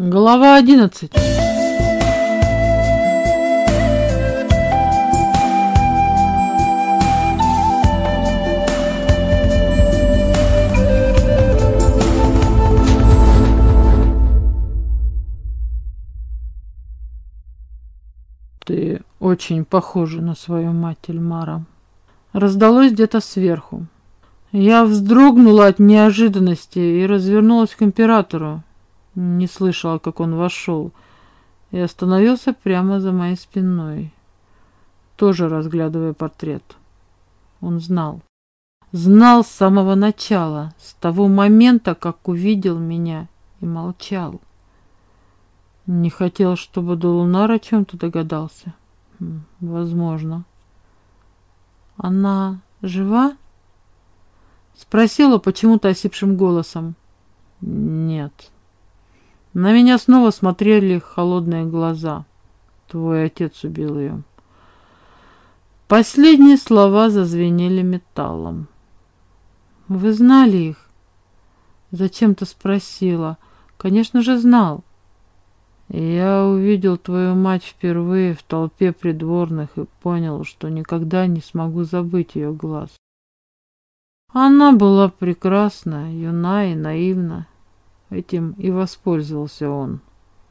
Глава одиннадцать. Ты очень похожа на свою мать, Эльмара. Раздалось где-то сверху. Я вздрогнула от неожиданности и развернулась к императору. Не слышала, как он вошел, и остановился прямо за моей спиной, тоже разглядывая портрет. Он знал. Знал с самого начала, с того момента, как увидел меня и молчал. Не хотел, чтобы Долунар о чем-то догадался. Хм, возможно. Она жива? Спросила почему-то осипшим голосом. Нет. На меня снова смотрели холодные глаза. Твой отец убил ее. Последние слова зазвенели металлом. Вы знали их? Зачем-то спросила. Конечно же, знал. Я увидел твою мать впервые в толпе придворных и понял, что никогда не смогу забыть ее глаз. Она была прекрасна, юна и наивна. Этим и воспользовался он.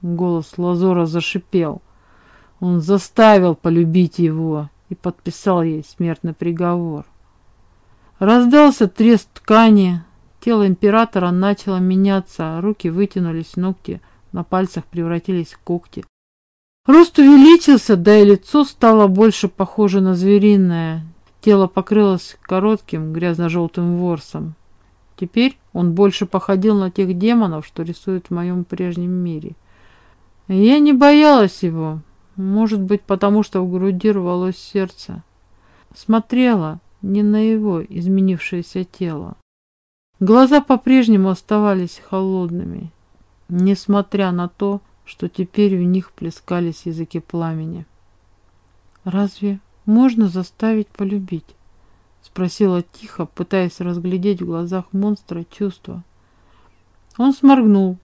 Голос Лазора зашипел. Он заставил полюбить его и подписал ей смертный приговор. Раздался треск ткани, тело императора начало меняться, руки вытянулись, ногти на пальцах превратились в когти. Рост увеличился, да и лицо стало больше похоже на звериное. Тело покрылось коротким грязно-желтым ворсом. Теперь он больше походил на тех демонов, что рисуют в моем прежнем мире. Я не боялась его, может быть, потому что в груди рвалось сердце. Смотрела не на его изменившееся тело. Глаза по-прежнему оставались холодными, несмотря на то, что теперь в них плескались языки пламени. Разве можно заставить полюбить? Спросила тихо, пытаясь разглядеть в глазах монстра чувства. Он сморгнул.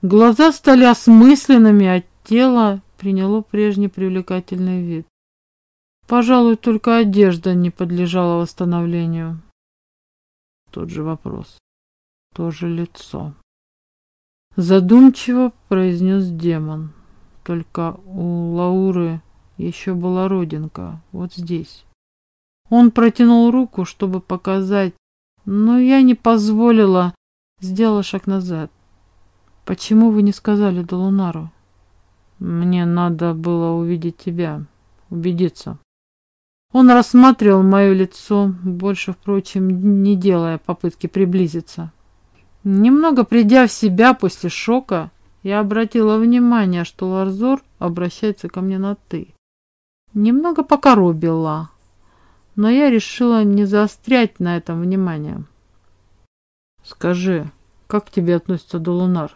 Глаза стали осмысленными, а тело приняло прежний привлекательный вид. Пожалуй, только одежда не подлежала восстановлению. Тот же вопрос, то же лицо. Задумчиво произнес демон. Только у Лауры еще была родинка, вот здесь. Он протянул руку, чтобы показать, но я не позволила, сделала шаг назад. Почему вы не сказали Долунару? Мне надо было увидеть тебя, убедиться. Он рассматривал мое лицо, больше, впрочем, не делая попытки приблизиться. Немного придя в себя после шока, я обратила внимание, что Ларзор обращается ко мне на «ты». Немного покоробила, но я решила не заострять на этом внимание. «Скажи, как к тебе относится Долунар?»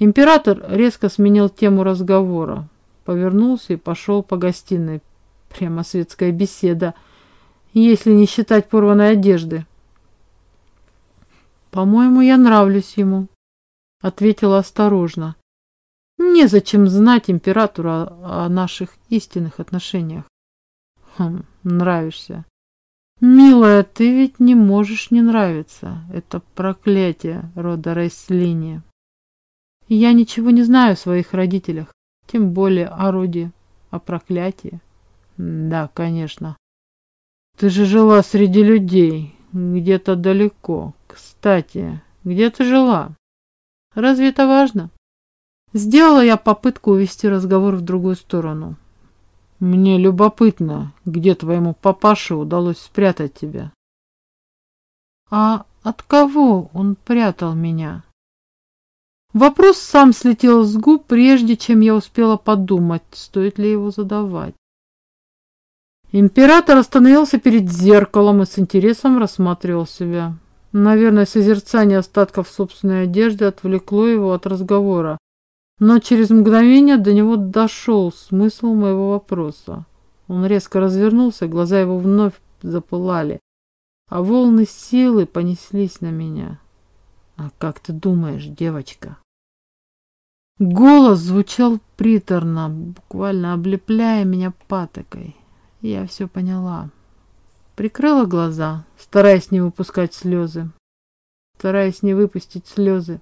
Император резко сменил тему разговора, повернулся и пошел по гостиной. Прямо светская беседа, если не считать порванной одежды. «По-моему, я нравлюсь ему», — ответила осторожно. «Незачем знать императору о, о наших истинных отношениях». Хм, нравишься. Милая, ты ведь не можешь не нравиться. Это проклятие рода Рейслини. Я ничего не знаю о своих родителях, тем более о роде, о проклятии. Да, конечно. Ты же жила среди людей, где-то далеко. Кстати, где ты жила? Разве это важно? Сделала я попытку увести разговор в другую сторону. Мне любопытно, где твоему папаше удалось спрятать тебя. А от кого он прятал меня? Вопрос сам слетел с губ, прежде чем я успела подумать, стоит ли его задавать. Император остановился перед зеркалом и с интересом рассматривал себя. Наверное, созерцание остатков собственной одежды отвлекло его от разговора. Но через мгновение до него дошел смысл моего вопроса. Он резко развернулся, глаза его вновь запылали, а волны силы понеслись на меня. «А как ты думаешь, девочка?» Голос звучал приторно, буквально облепляя меня патокой. Я все поняла. Прикрыла глаза, стараясь не выпускать слезы. Стараясь не выпустить слезы,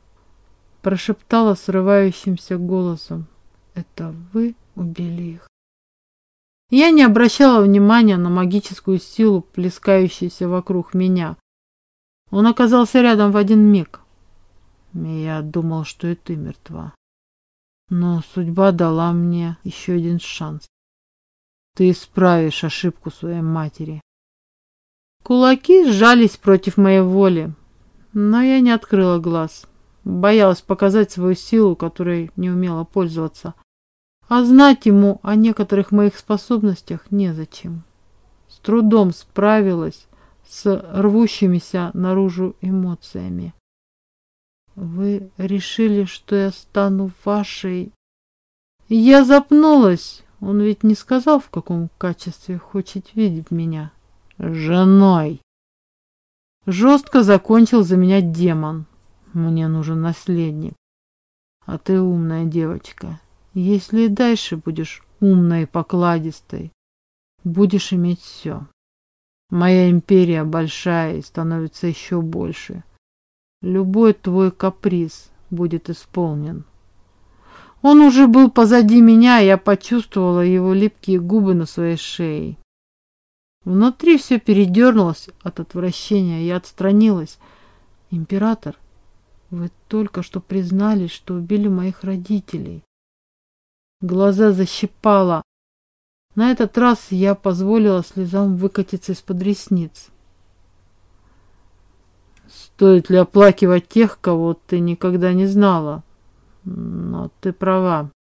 прошептала срывающимся голосом. «Это вы убили их?» Я не обращала внимания на магическую силу, плескающуюся вокруг меня. Он оказался рядом в один миг. Я думал, что и ты мертва. Но судьба дала мне еще один шанс. Ты исправишь ошибку своей матери. Кулаки сжались против моей воли, но я не открыла глаз. Боялась показать свою силу, которой не умела пользоваться. А знать ему о некоторых моих способностях незачем. С трудом справилась с рвущимися наружу эмоциями. Вы решили, что я стану вашей... Я запнулась. Он ведь не сказал, в каком качестве хочет видеть меня. Женой. Жестко закончил за меня демон. Мне нужен наследник. А ты умная девочка. Если и дальше будешь умной и покладистой, будешь иметь все. Моя империя большая и становится еще больше. Любой твой каприз будет исполнен. Он уже был позади меня, я почувствовала его липкие губы на своей шее. Внутри все передернулось от отвращения, я отстранилась. Император, вы только что признались, что убили моих родителей. Глаза защипало. На этот раз я позволила слезам выкатиться из-под ресниц. Стоит ли оплакивать тех, кого ты никогда не знала? Но ты права.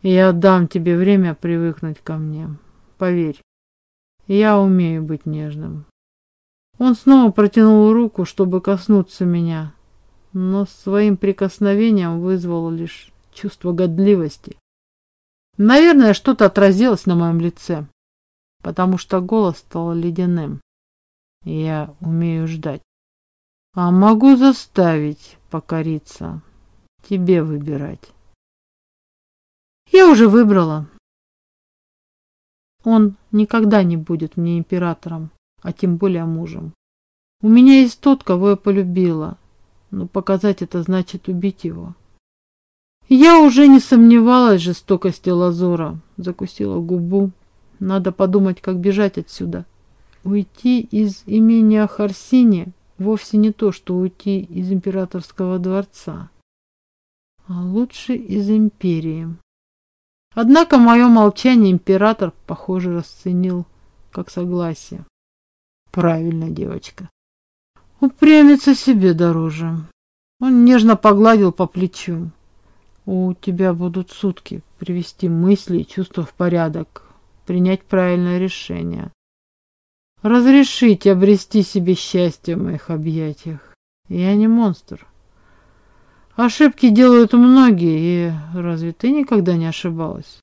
Я дам тебе время привыкнуть ко мне. Поверь, я умею быть нежным. Он снова протянул руку, чтобы коснуться меня, но своим прикосновением вызвал лишь чувство годливости. Наверное, что-то отразилось на моем лице, потому что голос стал ледяным. Я умею ждать. А могу заставить покориться. Тебе выбирать. Я уже выбрала. Он никогда не будет мне императором, а тем более мужем. У меня есть тот, кого я полюбила, но показать это значит убить его. Я уже не сомневалась в жестокости Лазора, закусила губу. Надо подумать, как бежать отсюда. Уйти из имения Харсини вовсе не то, что уйти из императорского дворца, а лучше из империи. Однако мое молчание император, похоже, расценил как согласие. Правильно, девочка. Упрямиться себе дороже. Он нежно погладил по плечу. У тебя будут сутки привести мысли и чувства в порядок, принять правильное решение. Разрешить обрести себе счастье в моих объятиях. Я не монстр. Ошибки делают многие, и разве ты никогда не ошибалась?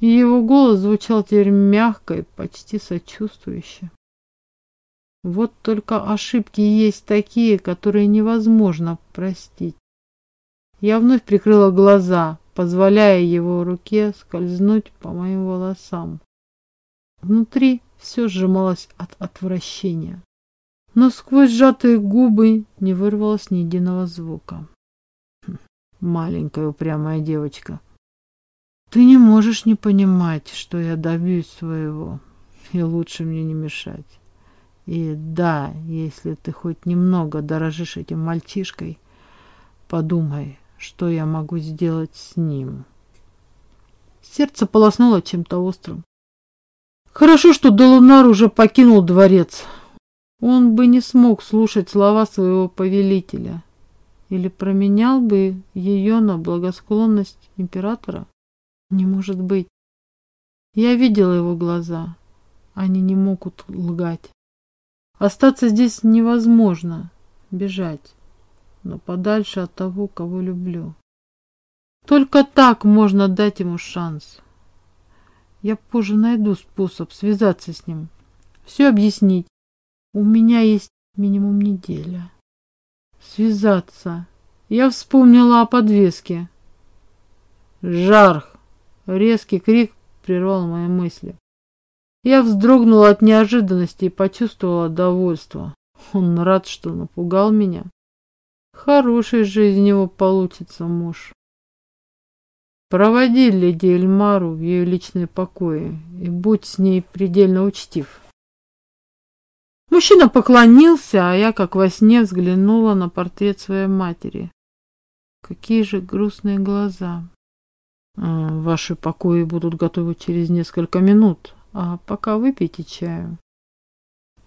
Его голос звучал теперь мягко и почти сочувствующе. Вот только ошибки есть такие, которые невозможно простить. Я вновь прикрыла глаза, позволяя его руке скользнуть по моим волосам. Внутри все сжималось от отвращения. Но сквозь сжатые губы не вырвалось ни единого звука. Хм, маленькая упрямая девочка. Ты не можешь не понимать, что я добьюсь своего, и лучше мне не мешать. И да, если ты хоть немного дорожишь этим мальчишкой, подумай, что я могу сделать с ним. Сердце полоснуло чем-то острым. Хорошо, что Долунар уже покинул дворец. Он бы не смог слушать слова своего повелителя. Или променял бы ее на благосклонность императора? Не может быть. Я видела его глаза. Они не могут лгать. Остаться здесь невозможно. Бежать. Но подальше от того, кого люблю. Только так можно дать ему шанс. Я позже найду способ связаться с ним, все объяснить. У меня есть минимум неделя. Связаться. Я вспомнила о подвеске. Жарх! Резкий крик прервал мои мысли. Я вздрогнула от неожиданности и почувствовала довольство. Он рад, что напугал меня. Хороший же из него получится муж. Проводи леди Эльмару в ее личные покои и будь с ней предельно учтив. Мужчина поклонился, а я, как во сне, взглянула на портрет своей матери. Какие же грустные глаза. А, ваши покои будут готовы через несколько минут, а пока выпейте чаю.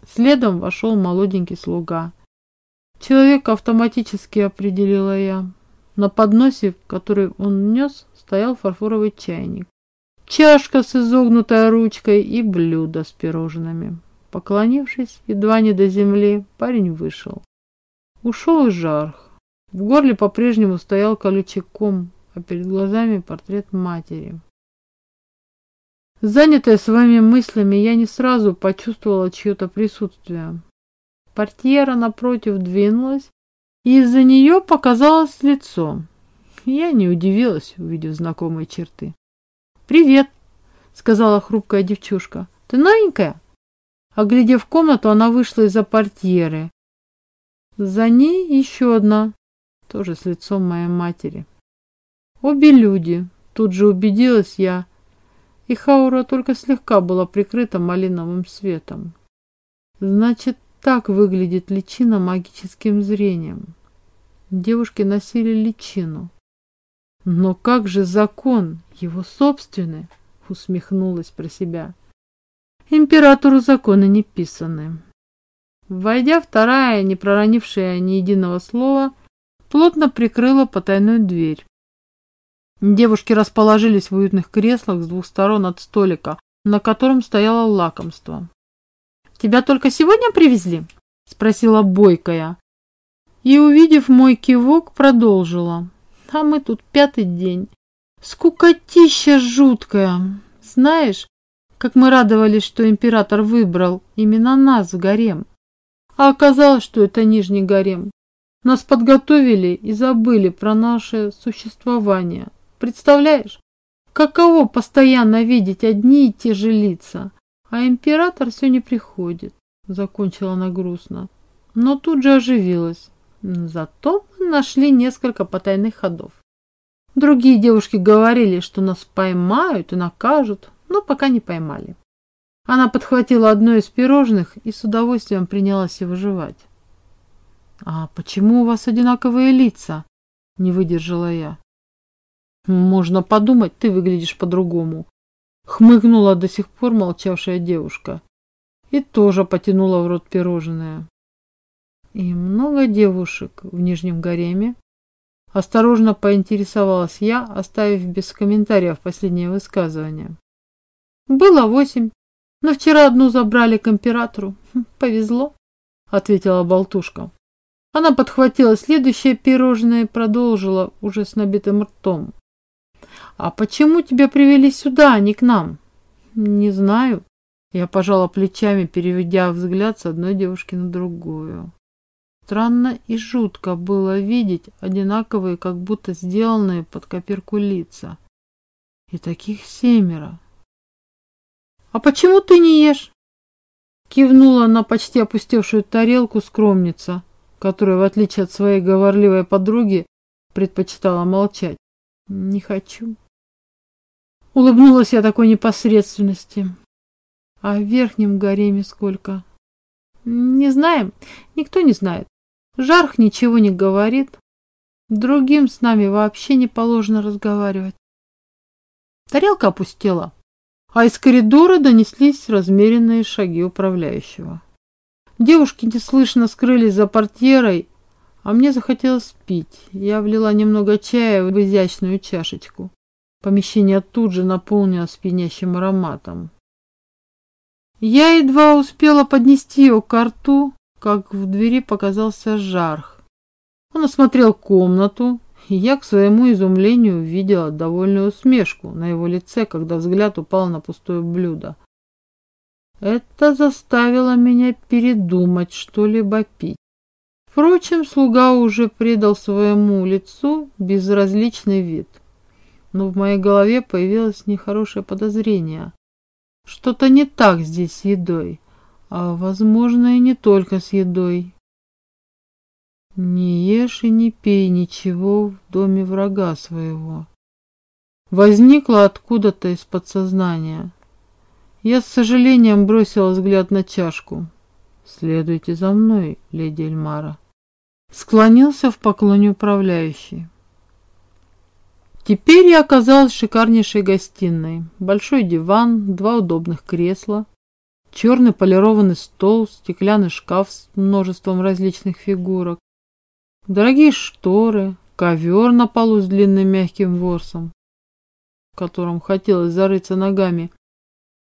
Следом вошел молоденький слуга. Человек автоматически определила я. На подносе, который он нес, стоял фарфоровый чайник. Чашка с изогнутой ручкой и блюдо с пирожными. Поклонившись, едва не до земли, парень вышел. Ушел и жарх. В горле по-прежнему стоял колючий ком, а перед глазами портрет матери. Занятая своими мыслями, я не сразу почувствовала чье-то присутствие. Портьера напротив двинулась, и из-за нее показалось лицо. Я не удивилась, увидев знакомые черты. «Привет!» — сказала хрупкая девчушка. «Ты новенькая?» Оглядев комнату, она вышла из-за портьеры. За ней еще одна, тоже с лицом моей матери. Обе люди, тут же убедилась я, и Хаура только слегка была прикрыта малиновым светом. Значит, так выглядит личина магическим зрением. Девушки носили личину. Но как же закон, его собственный, усмехнулась про себя. Императору законы не писаны. Войдя, вторая, не проронившая ни единого слова, плотно прикрыла потайную дверь. Девушки расположились в уютных креслах с двух сторон от столика, на котором стояло лакомство. «Тебя только сегодня привезли?» – спросила Бойкая. И, увидев мой кивок, продолжила а мы тут пятый день. Скукотища жуткая. Знаешь, как мы радовались, что император выбрал именно нас в гарем. А оказалось, что это Нижний гарем. Нас подготовили и забыли про наше существование. Представляешь, каково постоянно видеть одни и те же лица, а император все не приходит, закончила она грустно. Но тут же оживилась. Зато мы нашли несколько потайных ходов. Другие девушки говорили, что нас поймают и накажут, но пока не поймали. Она подхватила одно из пирожных и с удовольствием принялась его жевать. «А почему у вас одинаковые лица?» – не выдержала я. «Можно подумать, ты выглядишь по-другому», – хмыкнула до сих пор молчавшая девушка и тоже потянула в рот пирожное. И много девушек в Нижнем гареме? Осторожно поинтересовалась я, оставив без комментариев последнее высказывание. Было восемь, но вчера одну забрали к императору. Хм, повезло, ответила болтушка. Она подхватила следующее пирожное и продолжила уже с набитым ртом. «А почему тебя привели сюда, а не к нам?» «Не знаю». Я пожала плечами, переведя взгляд с одной девушки на другую. Странно и жутко было видеть одинаковые, как будто сделанные под копирку лица. И таких семеро. «А почему ты не ешь?» Кивнула на почти опустевшую тарелку скромница, которая, в отличие от своей говорливой подруги, предпочитала молчать. «Не хочу». Улыбнулась я такой непосредственности. А в верхнем гареме сколько? Не знаем, никто не знает. Жарх ничего не говорит. Другим с нами вообще не положено разговаривать. Тарелка опустела, а из коридора донеслись размеренные шаги управляющего. Девушки неслышно скрылись за портьерой, а мне захотелось пить. Я влила немного чая в изящную чашечку. Помещение тут же наполнилось пьянящим ароматом. Я едва успела поднести ее к рту, как в двери показался Жарх. Он осмотрел комнату, и я к своему изумлению увидела довольную усмешку на его лице, когда взгляд упал на пустое блюдо. Это заставило меня передумать что-либо пить. Впрочем, слуга уже придал своему лицу безразличный вид. но в моей голове появилось нехорошее подозрение. Что-то не так здесь с едой, а, возможно, и не только с едой. Не ешь и не пей ничего в доме врага своего. Возникло откуда-то из подсознания. Я с сожалением бросила взгляд на чашку. «Следуйте за мной, леди Эльмара». Склонился в поклоне управляющий. Теперь я оказалась в шикарнейшей гостиной. Большой диван, два удобных кресла, черный полированный стол, стеклянный шкаф с множеством различных фигурок, дорогие шторы, ковер на полу с длинным мягким ворсом, в котором хотелось зарыться ногами,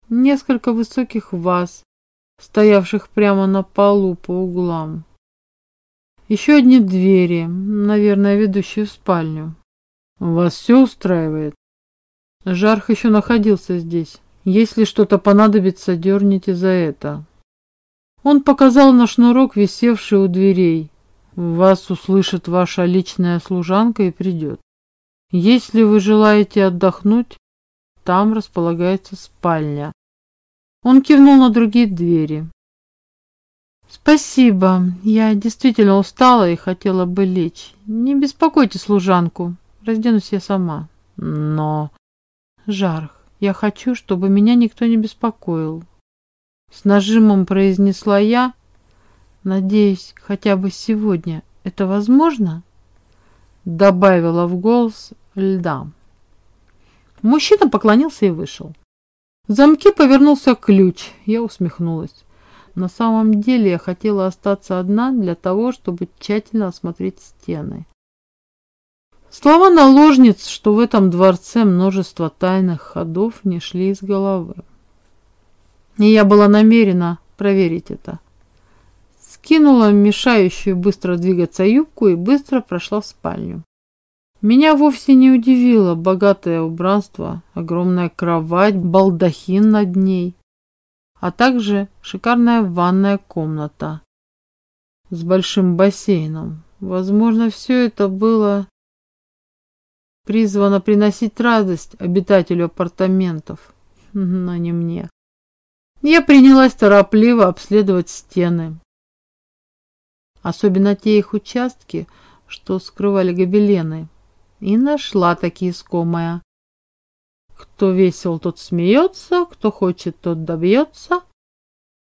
несколько высоких ваз, стоявших прямо на полу по углам. Еще одни двери, наверное, ведущие в спальню. Вас все устраивает? Жарх еще находился здесь. Если что-то понадобится, дерните за это. Он показал на шнурок, висевший у дверей. Вас услышит ваша личная служанка и придет. Если вы желаете отдохнуть, там располагается спальня. Он кивнул на другие двери. «Спасибо. Я действительно устала и хотела бы лечь. Не беспокойте служанку. Разденусь я сама. Но... Жарх, я хочу, чтобы меня никто не беспокоил. С нажимом произнесла я. Надеюсь, хотя бы сегодня. Это возможно?» Добавила в голос льда. Мужчина поклонился и вышел. В замке повернулся ключ. Я усмехнулась. На самом деле я хотела остаться одна для того, чтобы тщательно осмотреть стены. Слова наложниц, что в этом дворце множество тайных ходов, не шли из головы. И я была намерена проверить это. Скинула мешающую быстро двигаться юбку и быстро прошла в спальню. Меня вовсе не удивило богатое убранство, огромная кровать, балдахин над ней, а также шикарная ванная комната с большим бассейном. Возможно, все это было призвано приносить радость обитателю апартаментов, но не мне. Я принялась торопливо обследовать стены, особенно те их участки, что скрывали гобелены, и нашла такие искомая. Кто весел, тот смеется, кто хочет, тот добьется.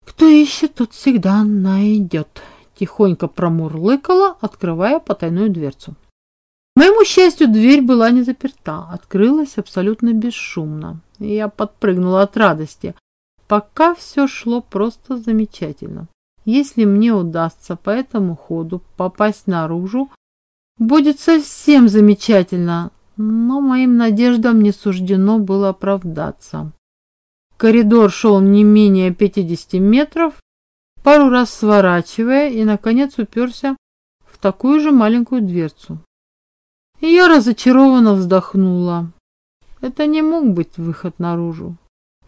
Кто ищет, тот всегда найдет. Тихонько промурлыкала, открывая потайную дверцу. К моему счастью, дверь была не заперта, открылась абсолютно бесшумно. Я подпрыгнула от радости. Пока все шло просто замечательно. Если мне удастся по этому ходу попасть наружу, будет совсем замечательно но моим надеждам не суждено было оправдаться. Коридор шел не менее 50 метров, пару раз сворачивая и, наконец, уперся в такую же маленькую дверцу. И я разочарованно вздохнула. Это не мог быть выход наружу.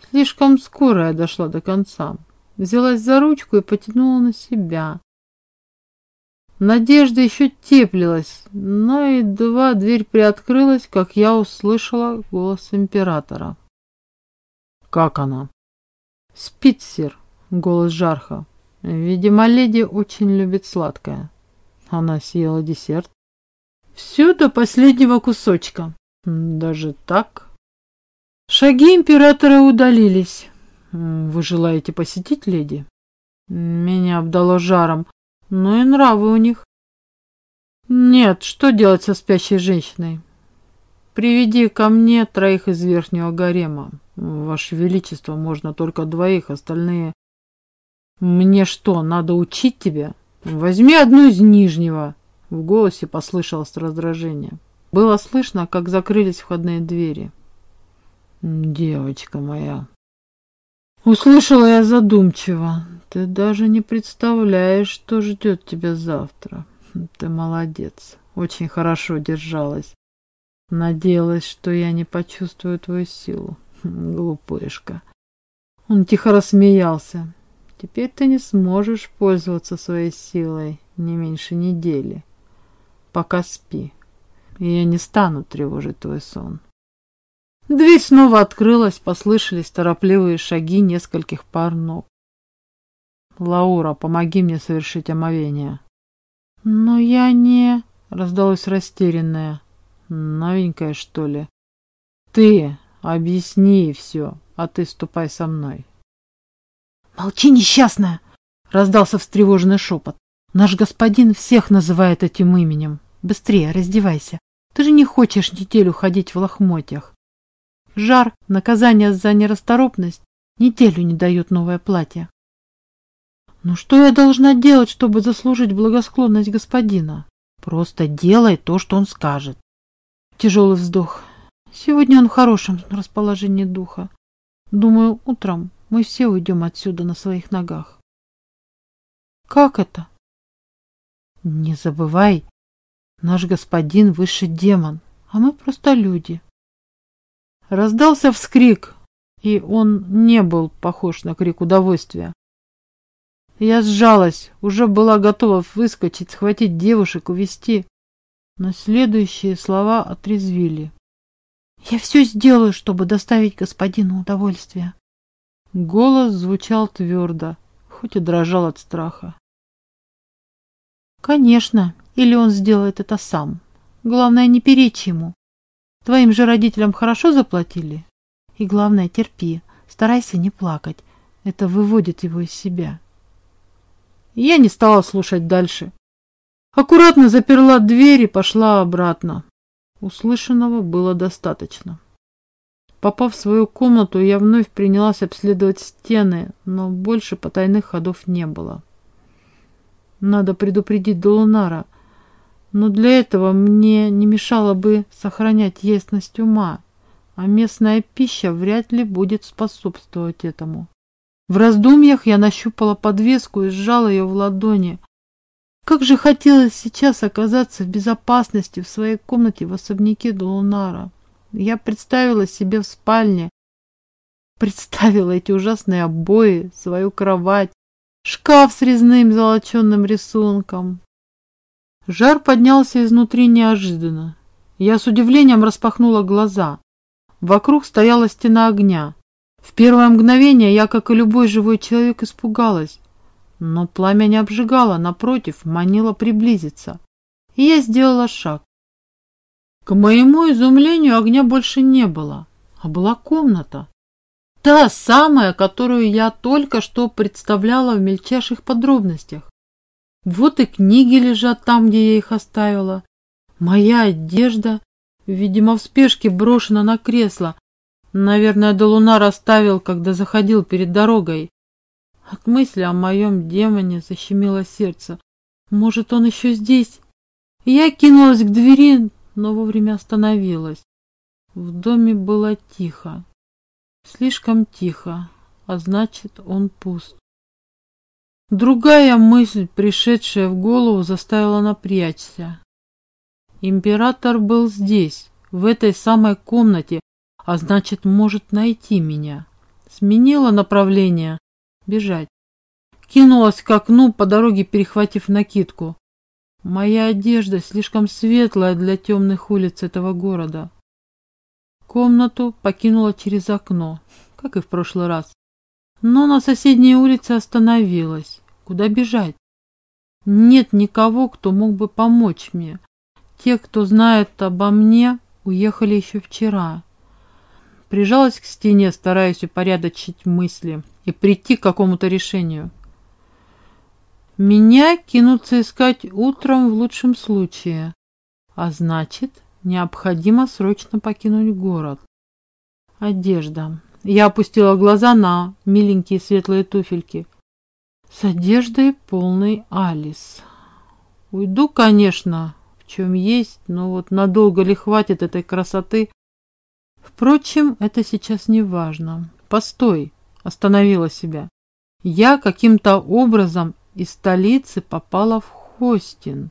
Слишком скоро я дошла до конца. Взялась за ручку и потянула на себя. Надежда еще теплилась, но едва дверь приоткрылась, как я услышала голос императора. «Как она?» «Спит, сир», — голос Жарха. «Видимо, леди очень любит сладкое». Она съела десерт. «Все до последнего кусочка». «Даже так?» Шаги императора удалились. «Вы желаете посетить леди?» Меня обдало жаром. Ну и нравы у них. Нет, что делать со спящей женщиной? Приведи ко мне троих из верхнего гарема. Ваше Величество, можно только двоих, остальные... Мне что, надо учить тебя? Возьми одну из нижнего. В голосе послышалось раздражение. Было слышно, как закрылись входные двери. Девочка моя. Услышала я задумчиво. Ты даже не представляешь, что ждет тебя завтра. Ты молодец. Очень хорошо держалась. Надеялась, что я не почувствую твою силу. Глупышка. Он тихо рассмеялся. Теперь ты не сможешь пользоваться своей силой не меньше недели. Пока спи. И я не стану тревожить твой сон. Дверь снова открылась, послышались торопливые шаги нескольких пар ног. «Лаура, помоги мне совершить омовение». «Но я не...» — раздалось растерянное. «Новенькая, что ли?» «Ты объясни все, а ты ступай со мной». «Молчи, несчастная!» — раздался встревоженный шепот. «Наш господин всех называет этим именем. Быстрее, раздевайся. Ты же не хочешь неделю ходить в лохмотьях. Жар, наказание за нерасторопность, неделю не дает новое платье. Ну что я должна делать, чтобы заслужить благосклонность господина? Просто делай то, что он скажет. Тяжелый вздох. Сегодня он в хорошем расположении духа. Думаю, утром мы все уйдем отсюда на своих ногах. Как это? Не забывай, наш господин высший демон, а мы просто люди. Раздался вскрик, и он не был похож на крик удовольствия. Я сжалась, уже была готова выскочить, схватить девушек, увести, но следующие слова отрезвили. «Я все сделаю, чтобы доставить господину удовольствие». Голос звучал твердо, хоть и дрожал от страха. Конечно, или он сделает это сам. Главное, не перечь ему. Твоим же родителям хорошо заплатили? И главное, терпи, старайся не плакать. Это выводит его из себя. Я не стала слушать дальше. Аккуратно заперла дверь и пошла обратно. Услышанного было достаточно. Попав в свою комнату, я вновь принялась обследовать стены, но больше потайных ходов не было. Надо предупредить Долунара, но для этого мне не мешало бы сохранять ясность ума, а местная пища вряд ли будет способствовать этому. В раздумьях я нащупала подвеску и сжала ее в ладони. Как же хотелось сейчас оказаться в безопасности в своей комнате в особняке Долунара. Я представила себе в спальне, представила эти ужасные обои, свою кровать, шкаф с резным золоченным рисунком. Жар поднялся изнутри неожиданно. Я с удивлением распахнула глаза. Вокруг стояла стена огня. В первое мгновение я, как и любой живой человек, испугалась. Но пламя не обжигало, напротив, манило приблизиться. И я сделала шаг. К моему изумлению огня больше не было, а была комната. Та самая, которую я только что представляла в мельчайших подробностях. Вот и книги лежат там, где я их оставила. Моя одежда, видимо, в спешке брошена на кресло. Наверное, до луна расставил, когда заходил перед дорогой. От мысли о моем демоне защемило сердце. Может, он еще здесь? Я кинулась к двери, но вовремя остановилась. В доме было тихо. Слишком тихо, а значит, он пуст. Другая мысль, пришедшая в голову, заставила напрячься. Император был здесь, в этой самой комнате, а значит, может найти меня. Сменила направление. Бежать. Кинулась к окну, по дороге перехватив накидку. Моя одежда слишком светлая для темных улиц этого города. Комнату покинула через окно, как и в прошлый раз. Но на соседней улице остановилась. Куда бежать? Нет никого, кто мог бы помочь мне. Те, кто знает обо мне, уехали еще вчера. Прижалась к стене, стараясь упорядочить мысли и прийти к какому-то решению. Меня кинутся искать утром в лучшем случае, а значит, Необходимо срочно покинуть город. Одежда. Я опустила глаза на миленькие светлые туфельки. С одеждой полной Алис. Уйду, конечно, в чем есть, но вот надолго ли хватит этой красоты? Впрочем, это сейчас не важно. Постой, остановила себя. Я каким-то образом из столицы попала в Хостин.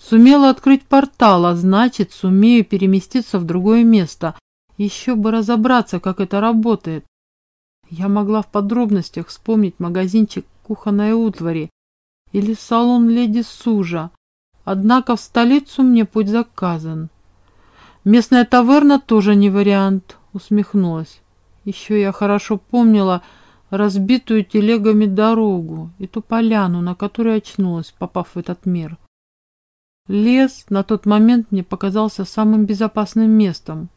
Сумела открыть портал, а значит, сумею переместиться в другое место. Еще бы разобраться, как это работает. Я могла в подробностях вспомнить магазинчик кухонной утвари или салон леди Сужа. Однако в столицу мне путь заказан. Местная таверна тоже не вариант, усмехнулась. Еще я хорошо помнила разбитую телегами дорогу и ту поляну, на которой очнулась, попав в этот мир. Лес на тот момент мне показался самым безопасным местом.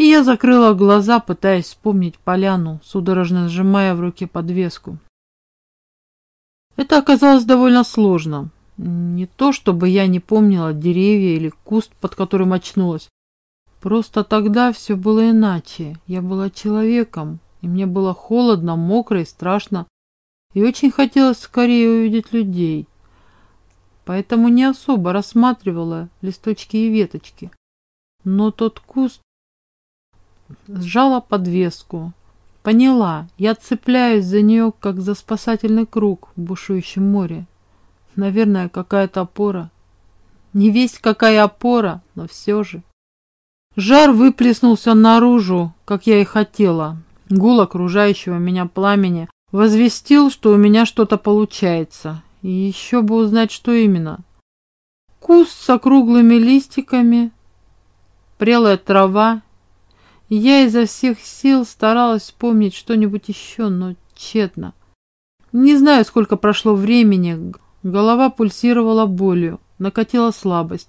И я закрыла глаза, пытаясь вспомнить поляну, судорожно сжимая в руке подвеску. Это оказалось довольно сложно. Не то, чтобы я не помнила деревья или куст, под которым очнулась. Просто тогда все было иначе. Я была человеком, и мне было холодно, мокро и страшно. И очень хотелось скорее увидеть людей поэтому не особо рассматривала листочки и веточки. Но тот куст сжала подвеску. Поняла, я цепляюсь за нее, как за спасательный круг в бушующем море. Наверное, какая-то опора. Не весь какая опора, но все же. Жар выплеснулся наружу, как я и хотела. Гул окружающего меня пламени возвестил, что у меня что-то получается. И еще бы узнать, что именно. Куст с округлыми листиками, прелая трава. Я изо всех сил старалась вспомнить что-нибудь еще, но тщетно. Не знаю, сколько прошло времени. Голова пульсировала болью, накатила слабость.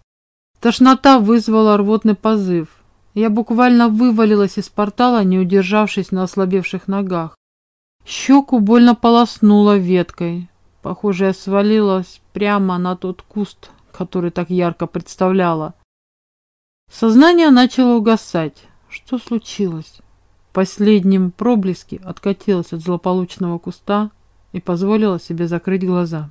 Тошнота вызвала рвотный позыв. Я буквально вывалилась из портала, не удержавшись на ослабевших ногах. Щеку больно полоснула веткой. Похоже, я свалилась прямо на тот куст, который так ярко представляла. Сознание начало угасать. Что случилось? В последнем проблеске откатилась от злополучного куста и позволила себе закрыть глаза.